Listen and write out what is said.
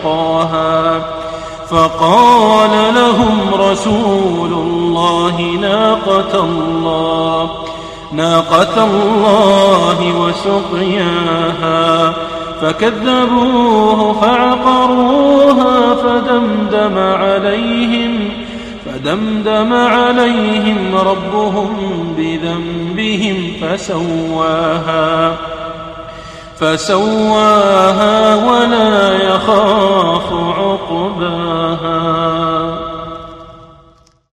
أشقاها فقال لهم رسول الله ناقة الله ناقة الله وسقياها. فكذبوه فعقروها فدمدم عليهم فدمدم عليهم ربهم بذنبهم فسواها فسواها ولا يخاف عقباها